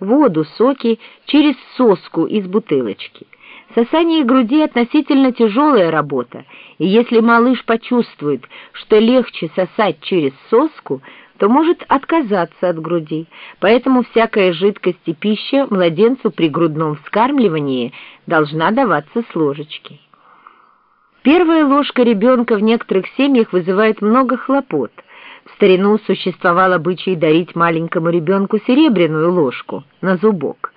воду, соки через соску из бутылочки. Сосание груди относительно тяжелая работа, и если малыш почувствует, что легче сосать через соску, то может отказаться от груди, поэтому всякая жидкость и пища младенцу при грудном вскармливании должна даваться с ложечки. Первая ложка ребенка в некоторых семьях вызывает много хлопот. Старину существовал обычай дарить маленькому ребенку серебряную ложку на зубок.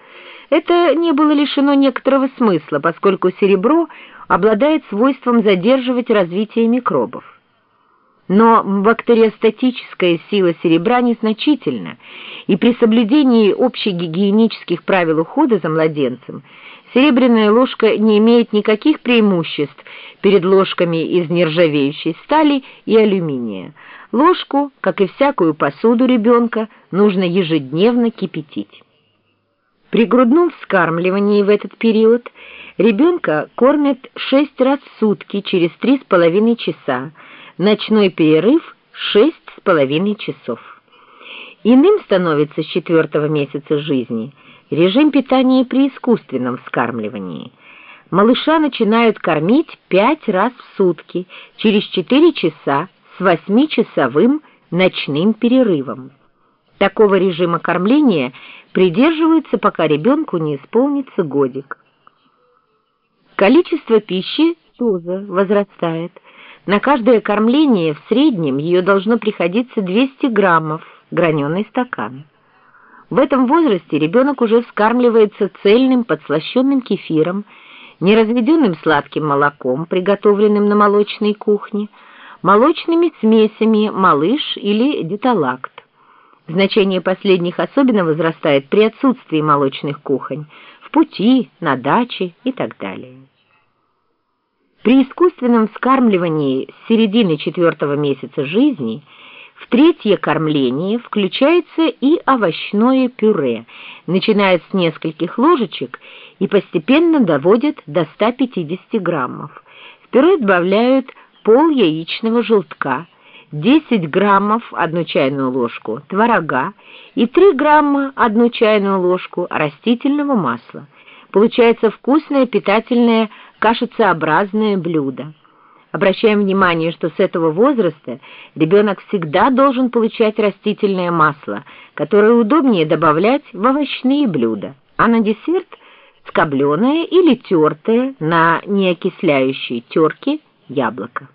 Это не было лишено некоторого смысла, поскольку серебро обладает свойством задерживать развитие микробов. Но бактериостатическая сила серебра незначительна, и при соблюдении общегигиенических правил ухода за младенцем серебряная ложка не имеет никаких преимуществ перед ложками из нержавеющей стали и алюминия. Ложку, как и всякую посуду ребенка, нужно ежедневно кипятить. При грудном вскармливании в этот период ребенка кормят 6 раз в сутки через 3,5 часа, Ночной перерыв шесть с половиной часов. Иным становится с четвертого месяца жизни режим питания при искусственном вскармливании. Малыша начинают кормить пять раз в сутки, через четыре часа с восьмичасовым ночным перерывом. Такого режима кормления придерживаются, пока ребенку не исполнится годик. Количество пищи тоже возрастает – на каждое кормление в среднем ее должно приходиться 200 граммов граненый стакан. В этом возрасте ребенок уже вскармливается цельным подслащенным кефиром, неразведенным сладким молоком, приготовленным на молочной кухне, молочными смесями малыш или деталакт. Значение последних особенно возрастает при отсутствии молочных кухонь, в пути, на даче и так далее. При искусственном вскармливании с середины четвертого месяца жизни в третье кормление включается и овощное пюре, начиная с нескольких ложечек и постепенно доводят до 150 граммов. В пюре добавляют пол яичного желтка, 10 граммов одну чайную ложку творога и 3 грамма одну чайную ложку растительного масла. Получается вкусное питательное кашицеобразное блюдо. Обращаем внимание, что с этого возраста ребенок всегда должен получать растительное масло, которое удобнее добавлять в овощные блюда, а на десерт скобленое или тертое на неокисляющей терке яблоко.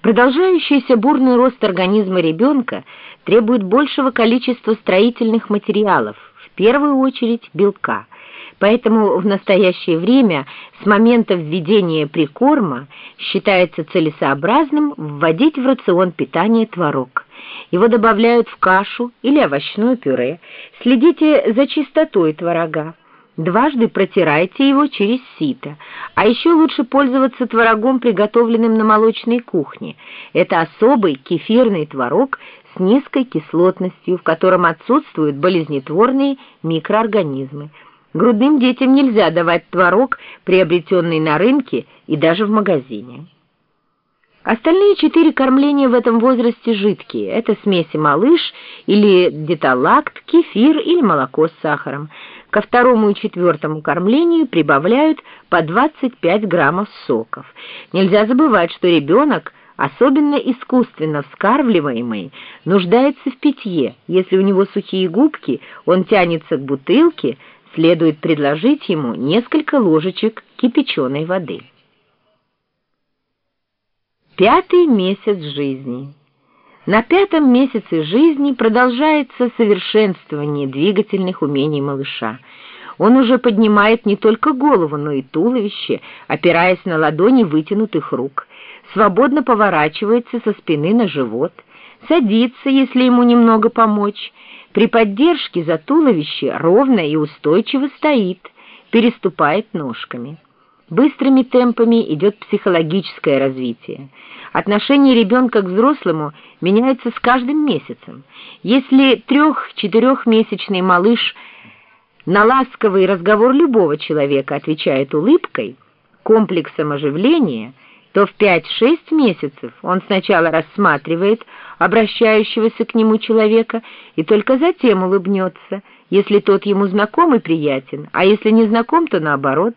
Продолжающийся бурный рост организма ребенка требует большего количества строительных материалов, в первую очередь белка – Поэтому в настоящее время с момента введения прикорма считается целесообразным вводить в рацион питания творог. Его добавляют в кашу или овощное пюре. Следите за чистотой творога. Дважды протирайте его через сито. А еще лучше пользоваться творогом, приготовленным на молочной кухне. Это особый кефирный творог с низкой кислотностью, в котором отсутствуют болезнетворные микроорганизмы. Грудным детям нельзя давать творог, приобретенный на рынке и даже в магазине. Остальные четыре кормления в этом возрасте жидкие. Это смеси малыш или деталакт, кефир или молоко с сахаром. Ко второму и четвертому кормлению прибавляют по 25 граммов соков. Нельзя забывать, что ребенок, особенно искусственно вскармливаемый, нуждается в питье. Если у него сухие губки, он тянется к бутылке, следует предложить ему несколько ложечек кипяченой воды. Пятый месяц жизни. На пятом месяце жизни продолжается совершенствование двигательных умений малыша. Он уже поднимает не только голову, но и туловище, опираясь на ладони вытянутых рук, свободно поворачивается со спины на живот, садится, если ему немного помочь, при поддержке за туловище ровно и устойчиво стоит, переступает ножками. Быстрыми темпами идет психологическое развитие. Отношение ребенка к взрослому меняется с каждым месяцем. Если трех-четырехмесячный малыш на ласковый разговор любого человека отвечает улыбкой, комплексом оживления, то в пять-шесть месяцев он сначала рассматривает обращающегося к нему человека и только затем улыбнется, если тот ему знаком и приятен, а если не знаком, то наоборот.